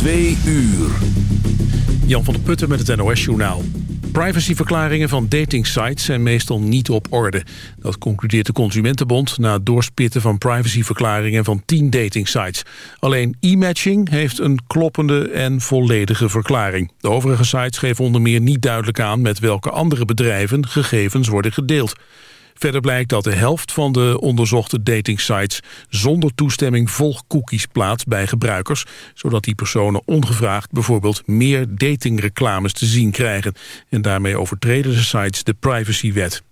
Twee uur. Jan van der Putten met het NOS-journaal. Privacyverklaringen van datingsites zijn meestal niet op orde. Dat concludeert de Consumentenbond na het doorspitten van privacyverklaringen van 10 datingsites. Alleen e-matching heeft een kloppende en volledige verklaring. De overige sites geven onder meer niet duidelijk aan met welke andere bedrijven gegevens worden gedeeld. Verder blijkt dat de helft van de onderzochte datingsites zonder toestemming volgcookies plaatst bij gebruikers, zodat die personen ongevraagd bijvoorbeeld meer datingreclames te zien krijgen. En daarmee overtreden de sites de privacywet.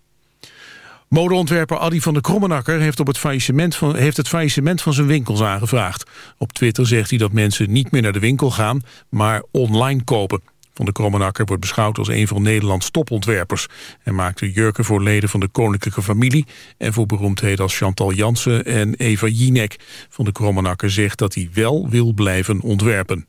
Modeontwerper Adi van der Krommenakker heeft, op het faillissement van, heeft het faillissement van zijn winkels aangevraagd. Op Twitter zegt hij dat mensen niet meer naar de winkel gaan, maar online kopen. Van de Krommenakker wordt beschouwd als een van Nederlands topontwerpers. Hij maakte jurken voor leden van de koninklijke familie... en voor beroemdheden als Chantal Jansen en Eva Jinek. Van de Krommenakker zegt dat hij wel wil blijven ontwerpen.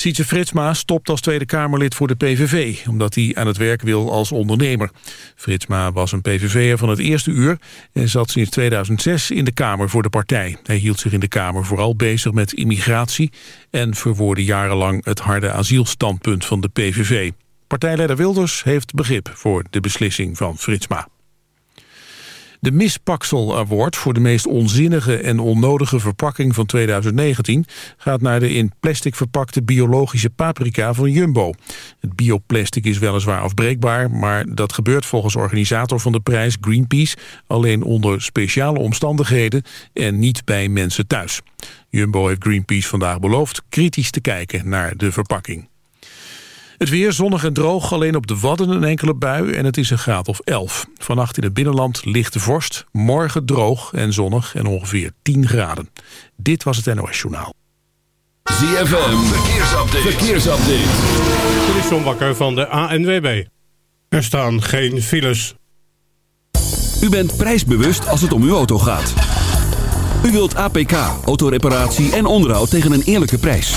Sietse Fritsma stopt als Tweede Kamerlid voor de PVV... omdat hij aan het werk wil als ondernemer. Fritsma was een PVV'er van het eerste uur... en zat sinds 2006 in de Kamer voor de partij. Hij hield zich in de Kamer vooral bezig met immigratie... en verwoordde jarenlang het harde asielstandpunt van de PVV. Partijleider Wilders heeft begrip voor de beslissing van Fritsma. De Miss Paxel Award voor de meest onzinnige en onnodige verpakking van 2019 gaat naar de in plastic verpakte biologische paprika van Jumbo. Het bioplastic is weliswaar afbreekbaar, maar dat gebeurt volgens organisator van de prijs Greenpeace alleen onder speciale omstandigheden en niet bij mensen thuis. Jumbo heeft Greenpeace vandaag beloofd kritisch te kijken naar de verpakking. Het weer zonnig en droog, alleen op de Wadden een enkele bui en het is een graad of 11. Vannacht in het binnenland lichte vorst, morgen droog en zonnig en ongeveer 10 graden. Dit was het NOS Journaal. ZFM, verkeersupdate. verkeersupdate. Dit is John Bakker van de ANWB. Er staan geen files. U bent prijsbewust als het om uw auto gaat. U wilt APK, autoreparatie en onderhoud tegen een eerlijke prijs.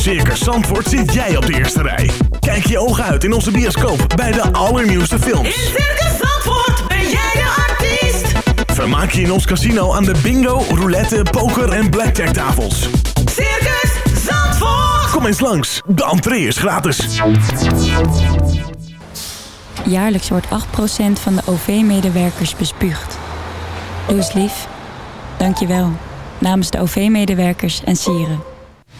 Circus Zandvoort zit jij op de eerste rij. Kijk je ogen uit in onze bioscoop bij de allernieuwste In films. Circus Zandvoort ben jij de artiest. Vermaak je in ons casino aan de bingo, roulette, poker en blackjack tafels. Circus Zandvoort. Kom eens langs, de entree is gratis. Jaarlijks wordt 8% van de OV-medewerkers bespuugd. Doe eens lief. Dank je wel. Namens de OV-medewerkers en sieren.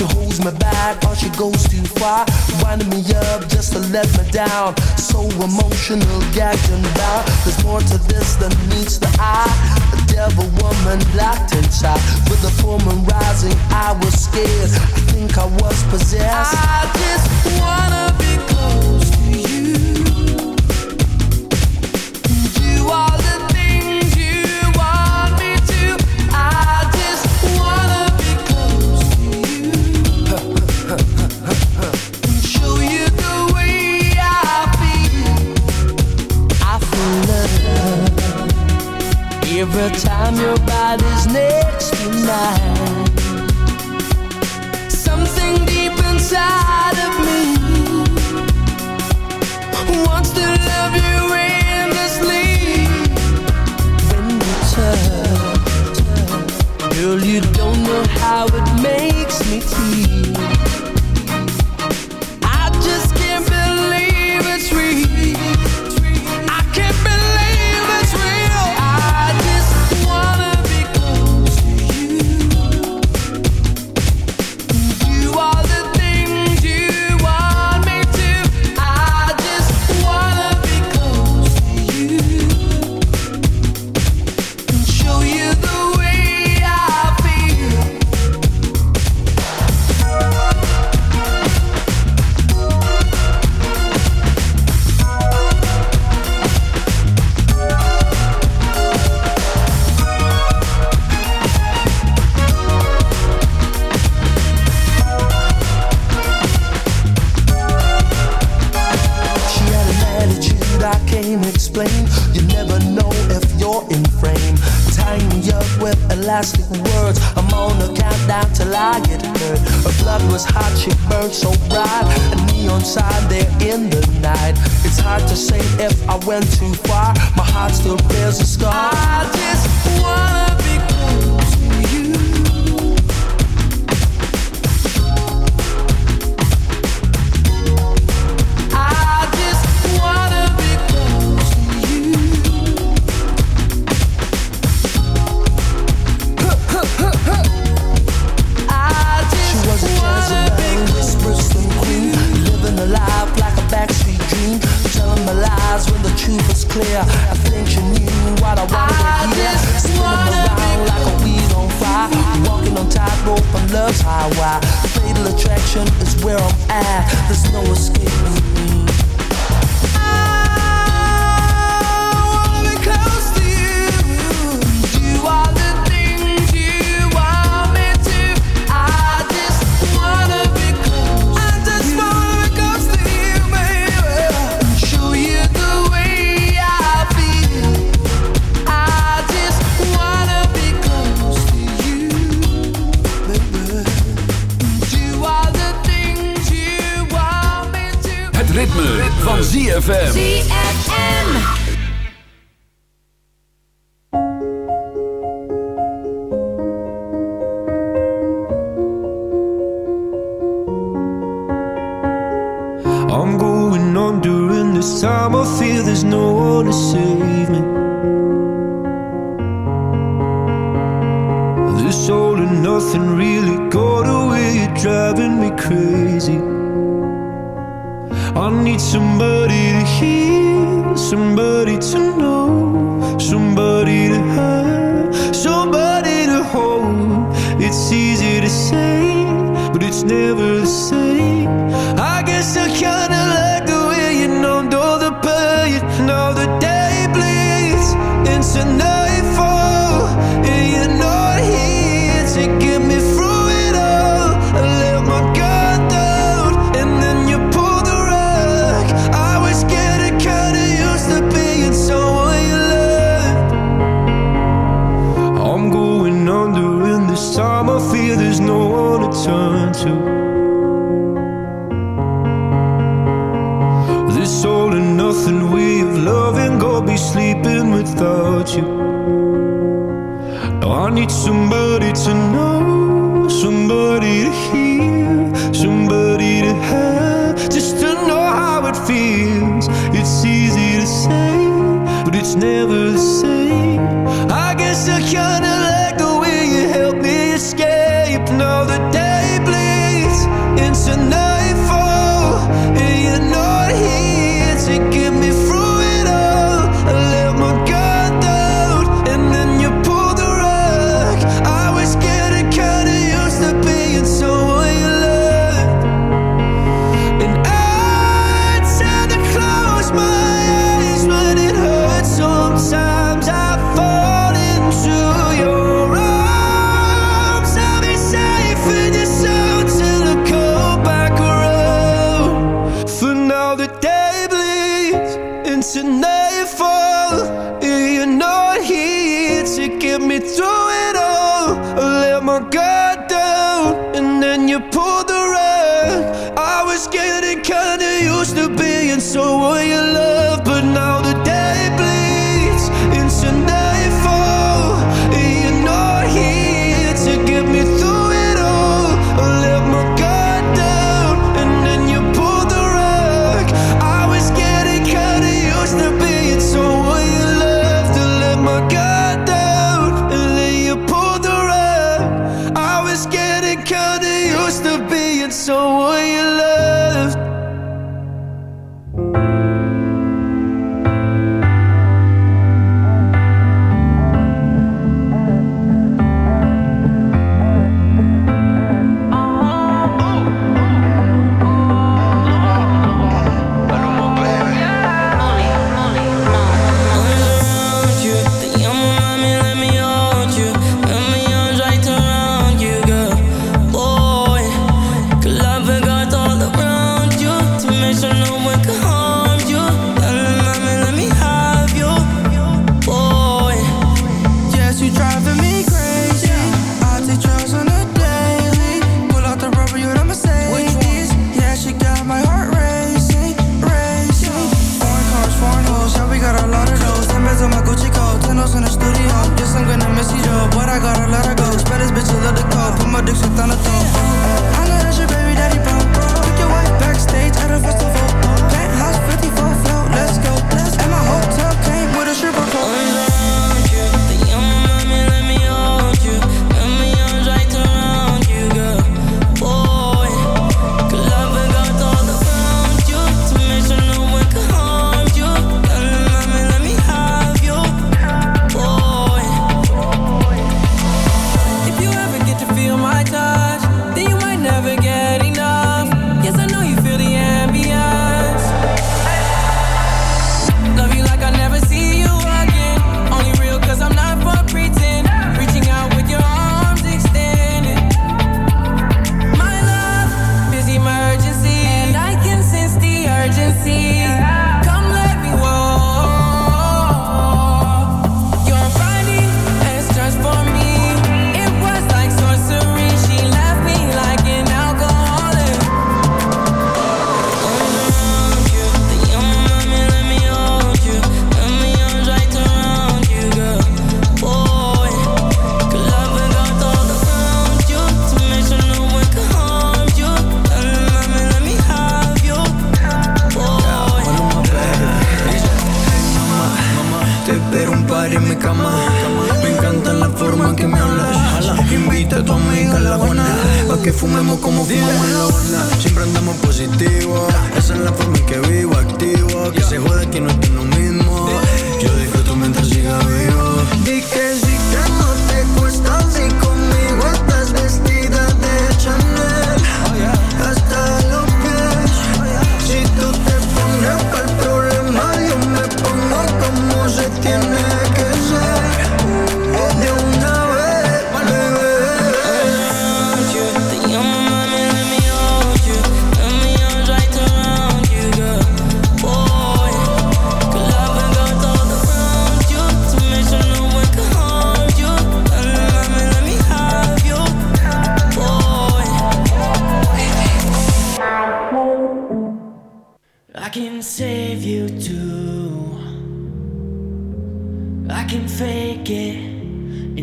She holds me back or she goes too far. Winding me up just to let me down. So emotional, gagging and. There's more to this than meets the eye. A devil woman locked inside. With the full rising, I was scared. I think I was possessed. I never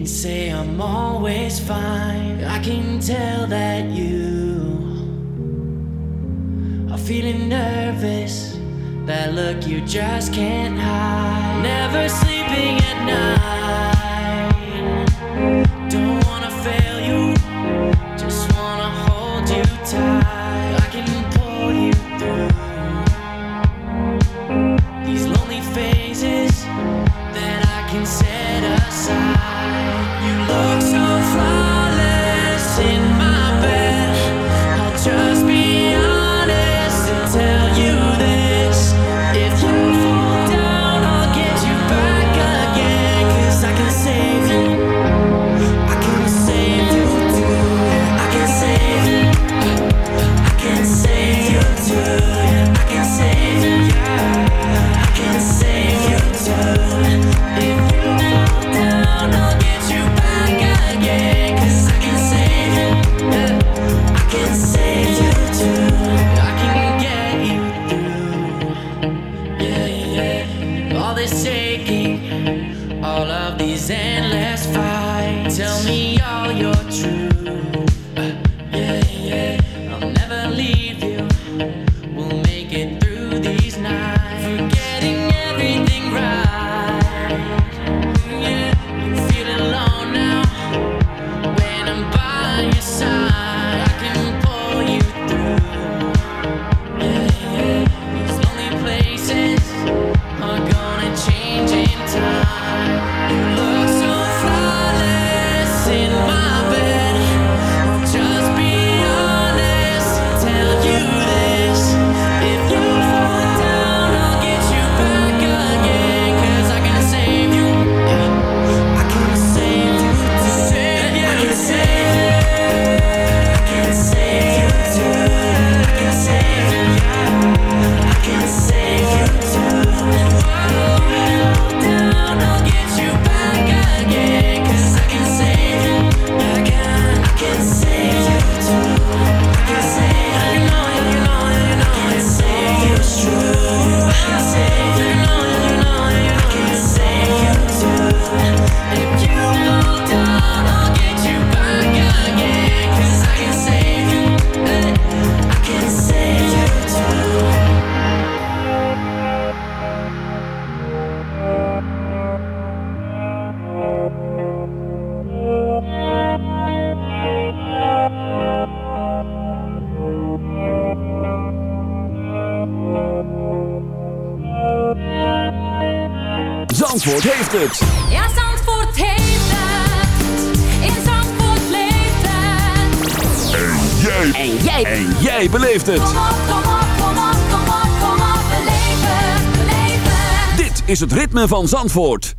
say I'm always fine. I can tell that you are feeling nervous. That look you just can't hide. Never sleeping at night. van Zandvoort.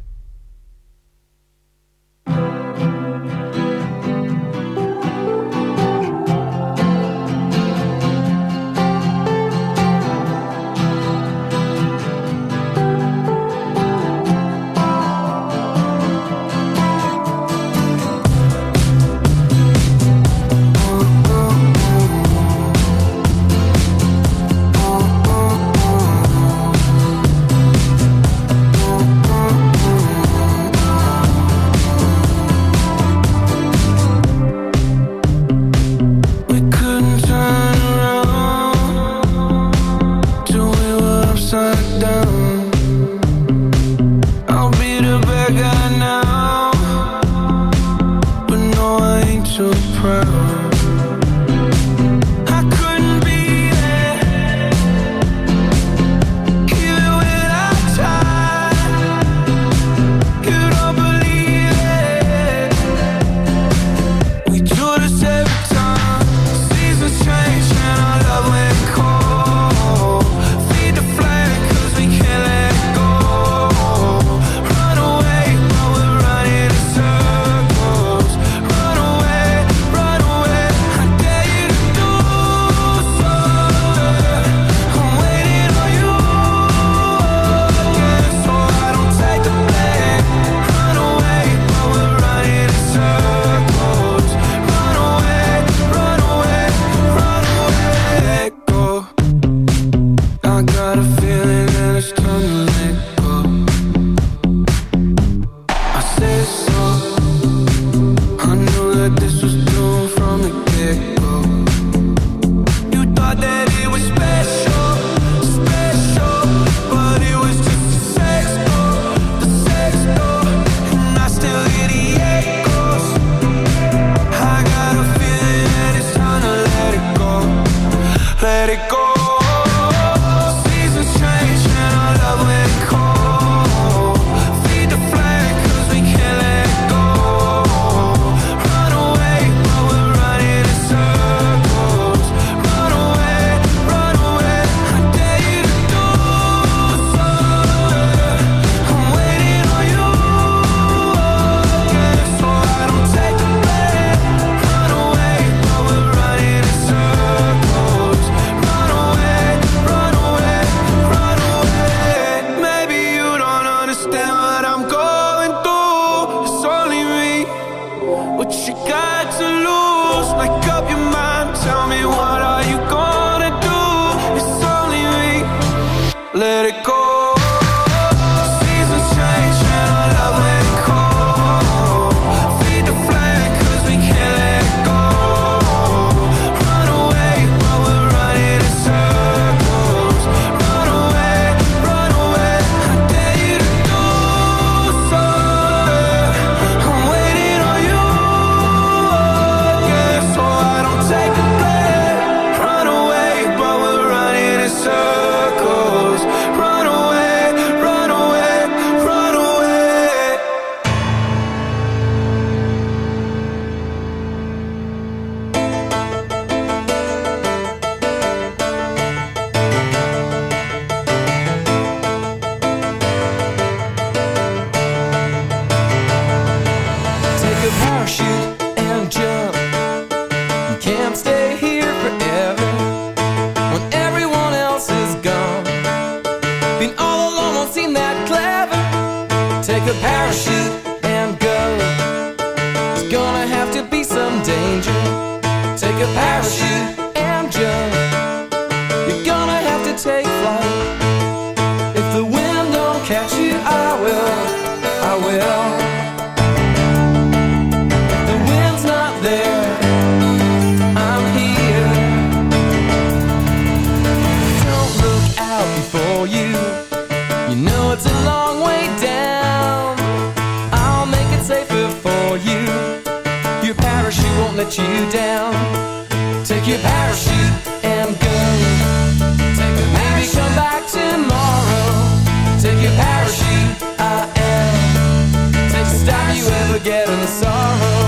let you down. Take your parachute and go. Take your Maybe come back tomorrow. Take your parachute, I am. Take the stop you ever get in sorrow.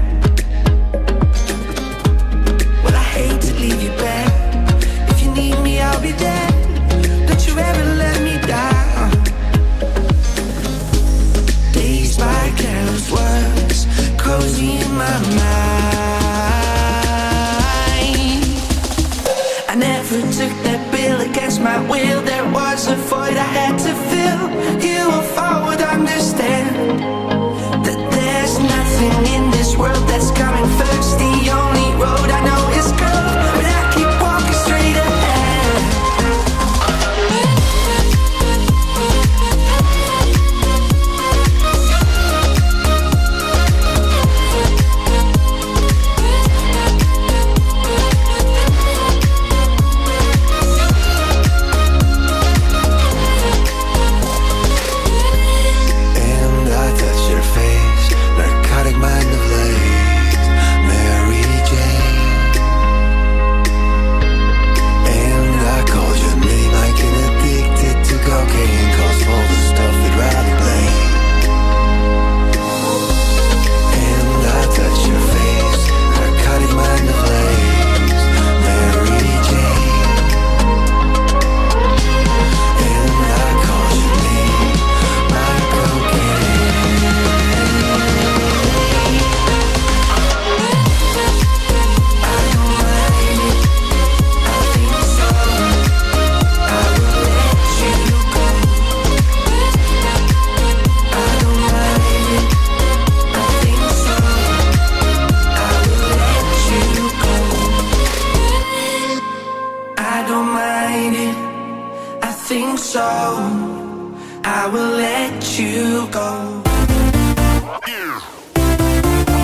you go.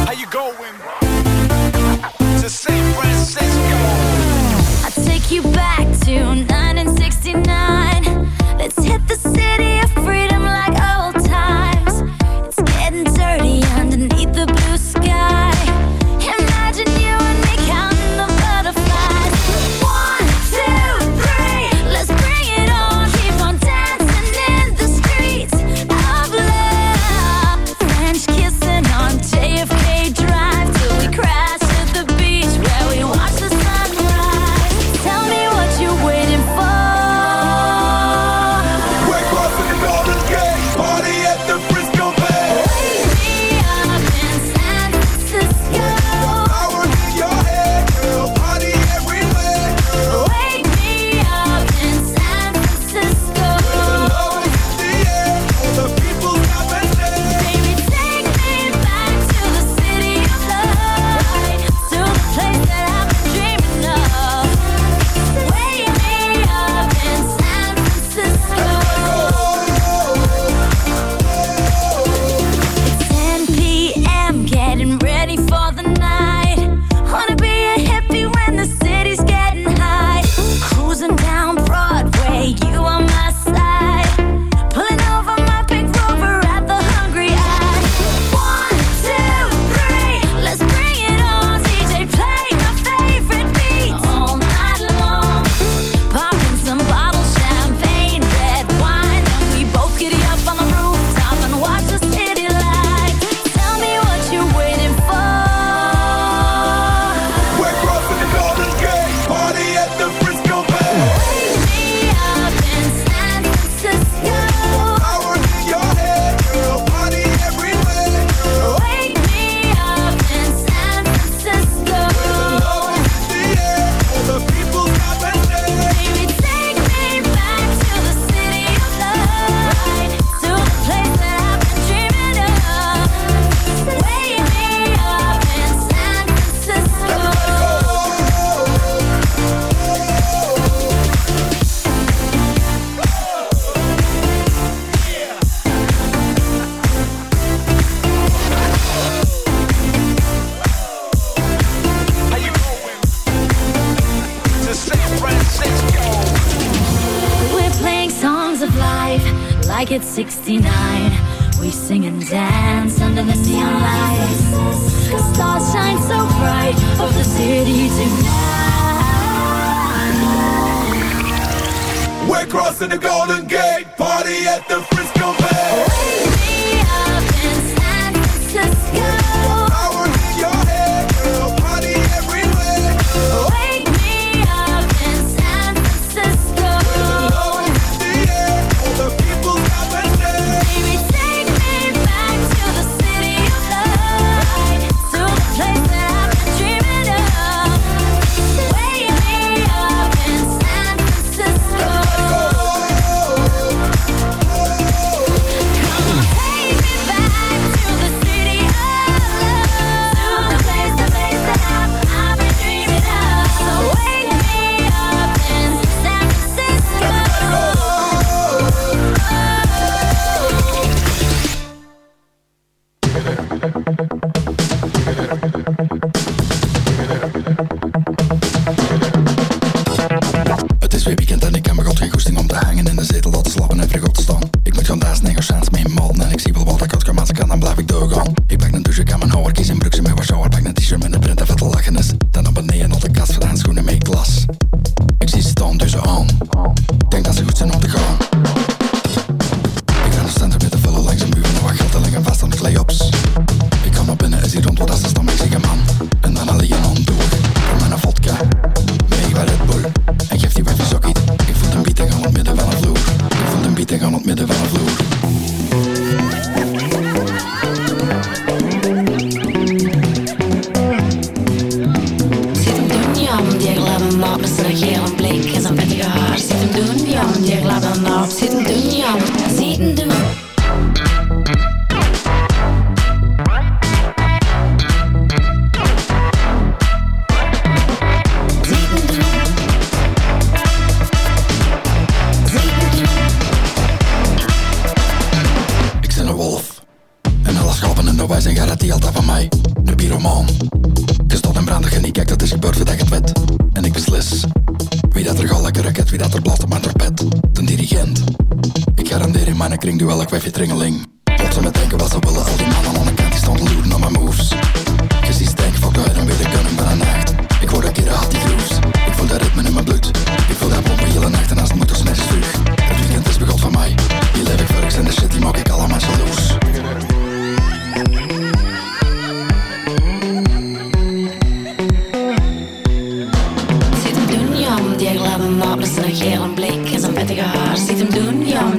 How you going? To San Francisco. I take you back to 1969. Let's hit the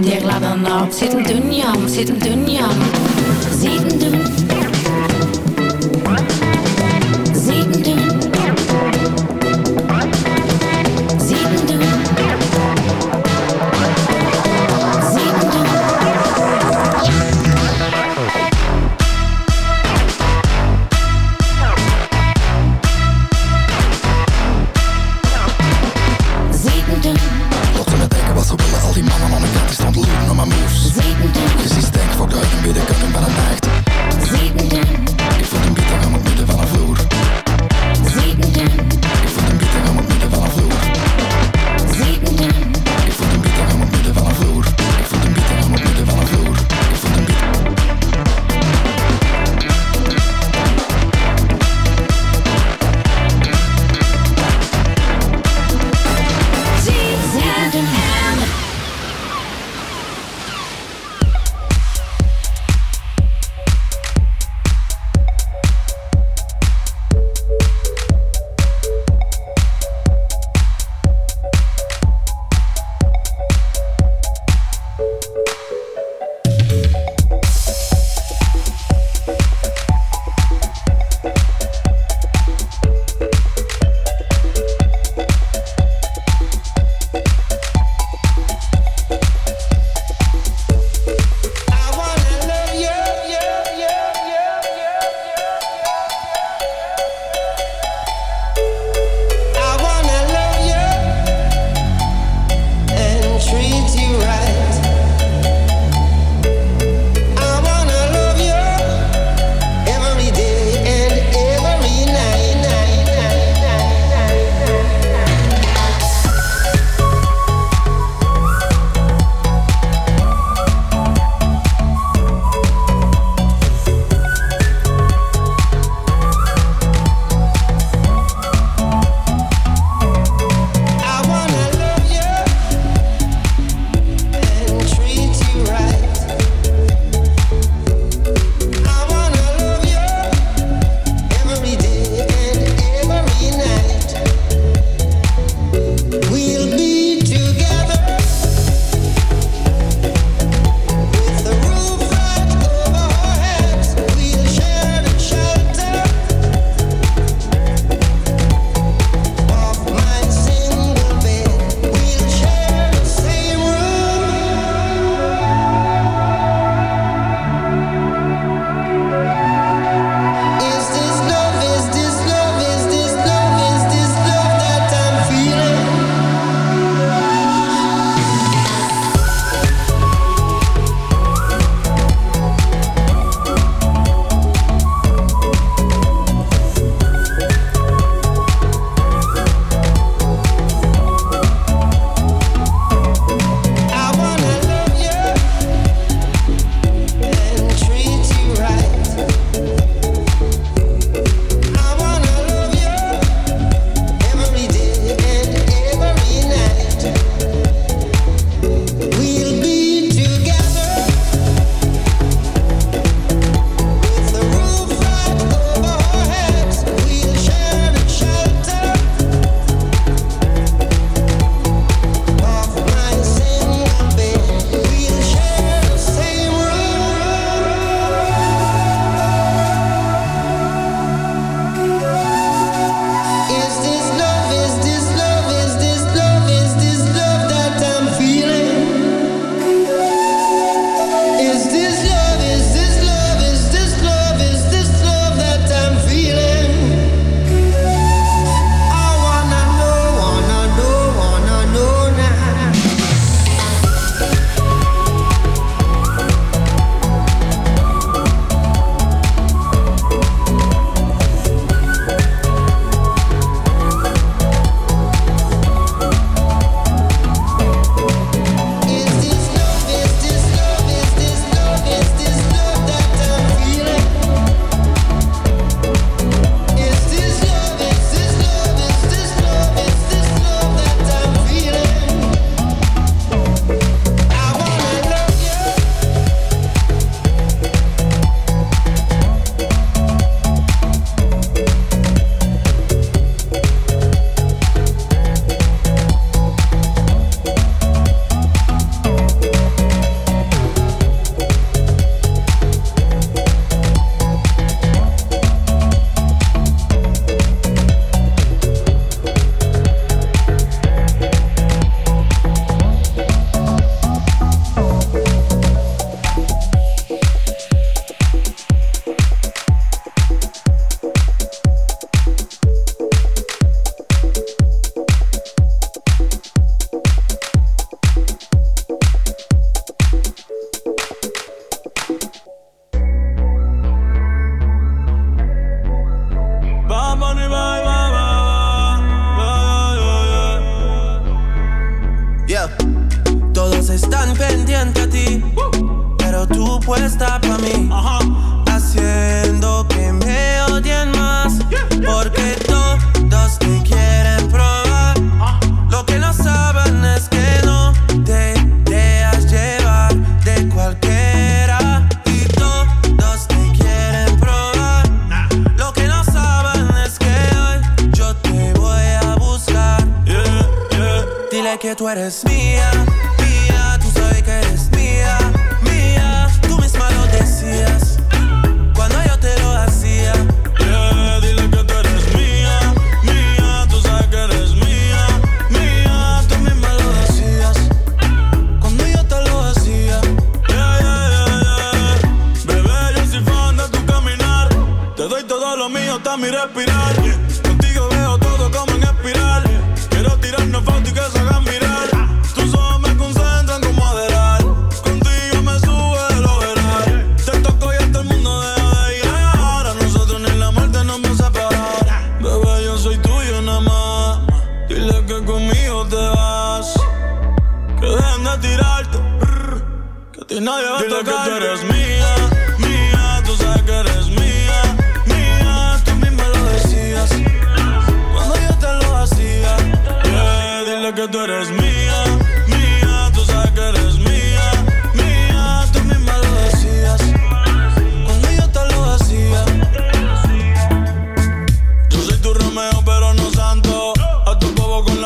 der een ab. zit dünn, dunjam, zit dünn, ja. Sitten dünn.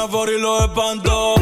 una for y lo espantó.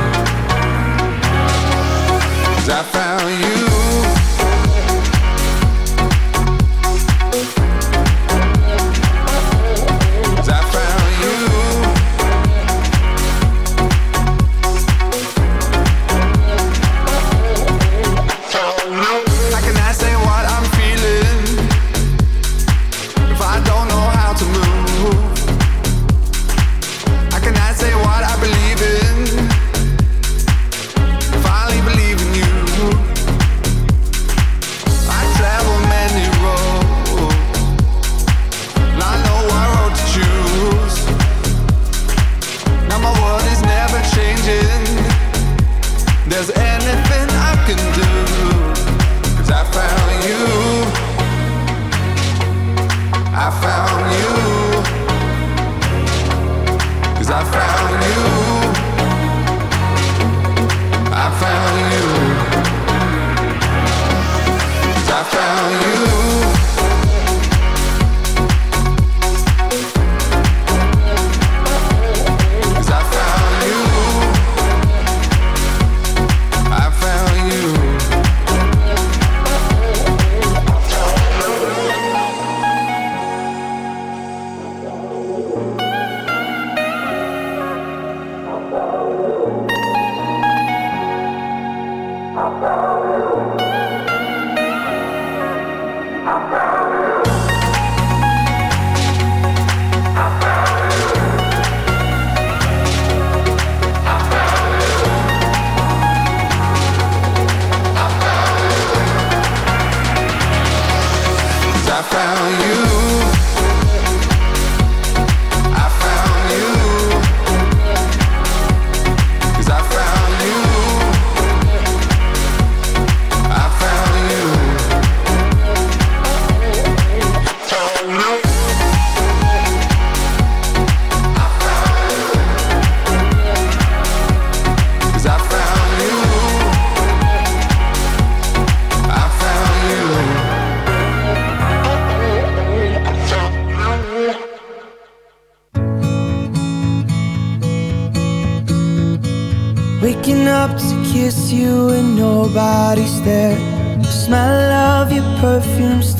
I found you.